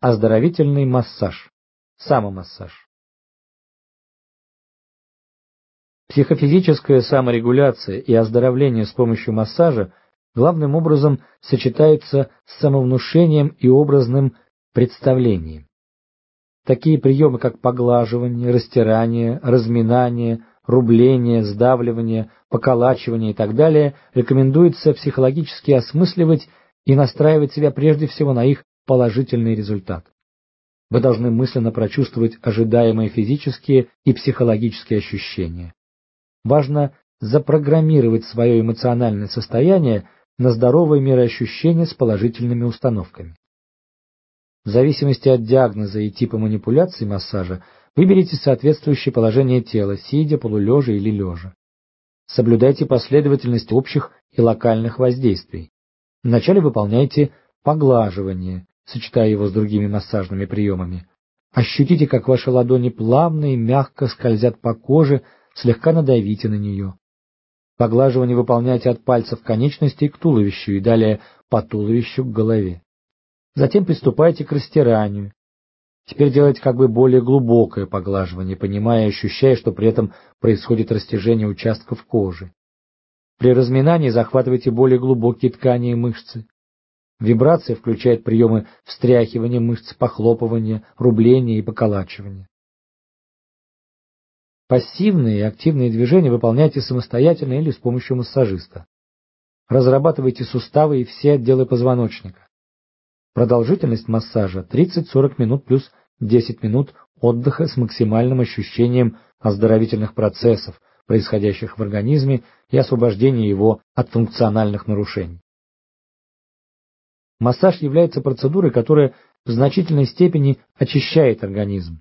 Оздоровительный массаж. Самомассаж. Психофизическая саморегуляция и оздоровление с помощью массажа главным образом сочетаются с самовнушением и образным представлением. Такие приемы, как поглаживание, растирание, разминание, рубление, сдавливание, поколачивание и так далее, рекомендуется психологически осмысливать и настраивать себя прежде всего на их положительный результат. Вы должны мысленно прочувствовать ожидаемые физические и психологические ощущения. Важно запрограммировать свое эмоциональное состояние на здоровые мироощущения с положительными установками. В зависимости от диагноза и типа манипуляции массажа выберите соответствующее положение тела, сидя, полулежа или лежа. Соблюдайте последовательность общих и локальных воздействий. Вначале выполняйте поглаживание, сочетая его с другими массажными приемами. Ощутите, как ваши ладони плавно и мягко скользят по коже, слегка надавите на нее. Поглаживание выполняйте от пальцев конечностей к туловищу и далее по туловищу к голове. Затем приступайте к растиранию. Теперь делайте как бы более глубокое поглаживание, понимая и ощущая, что при этом происходит растяжение участков кожи. При разминании захватывайте более глубокие ткани и мышцы. Вибрация включает приемы встряхивания мышц, похлопывания, рубления и поколачивания. Пассивные и активные движения выполняйте самостоятельно или с помощью массажиста. Разрабатывайте суставы и все отделы позвоночника. Продолжительность массажа 30-40 минут плюс 10 минут отдыха с максимальным ощущением оздоровительных процессов, происходящих в организме, и освобождения его от функциональных нарушений. Массаж является процедурой, которая в значительной степени очищает организм.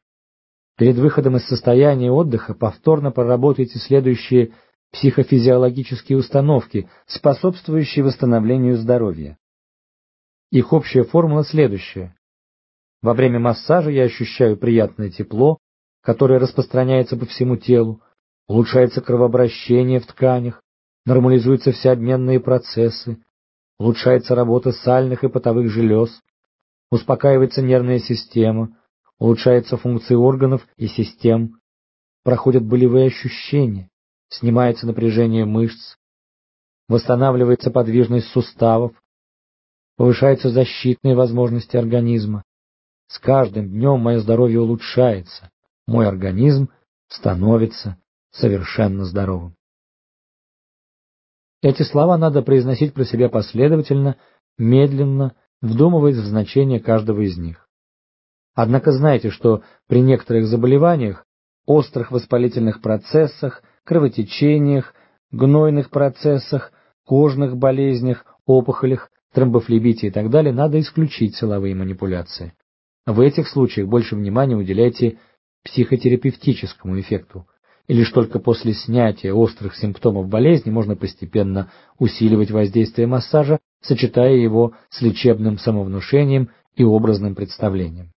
Перед выходом из состояния отдыха повторно проработайте следующие психофизиологические установки, способствующие восстановлению здоровья. Их общая формула следующая. Во время массажа я ощущаю приятное тепло, которое распространяется по всему телу, улучшается кровообращение в тканях, нормализуются все обменные процессы, улучшается работа сальных и потовых желез, успокаивается нервная система, улучшаются функции органов и систем, проходят болевые ощущения, снимается напряжение мышц, восстанавливается подвижность суставов, повышаются защитные возможности организма. С каждым днем мое здоровье улучшается, мой организм становится совершенно здоровым. Эти слова надо произносить про себя последовательно, медленно, вдумываясь в значение каждого из них. Однако знайте, что при некоторых заболеваниях, острых воспалительных процессах, кровотечениях, гнойных процессах, кожных болезнях, опухолях, тромбофлебите и так далее надо исключить силовые манипуляции. В этих случаях больше внимания уделяйте психотерапевтическому эффекту, и лишь только после снятия острых симптомов болезни можно постепенно усиливать воздействие массажа, сочетая его с лечебным самовнушением и образным представлением.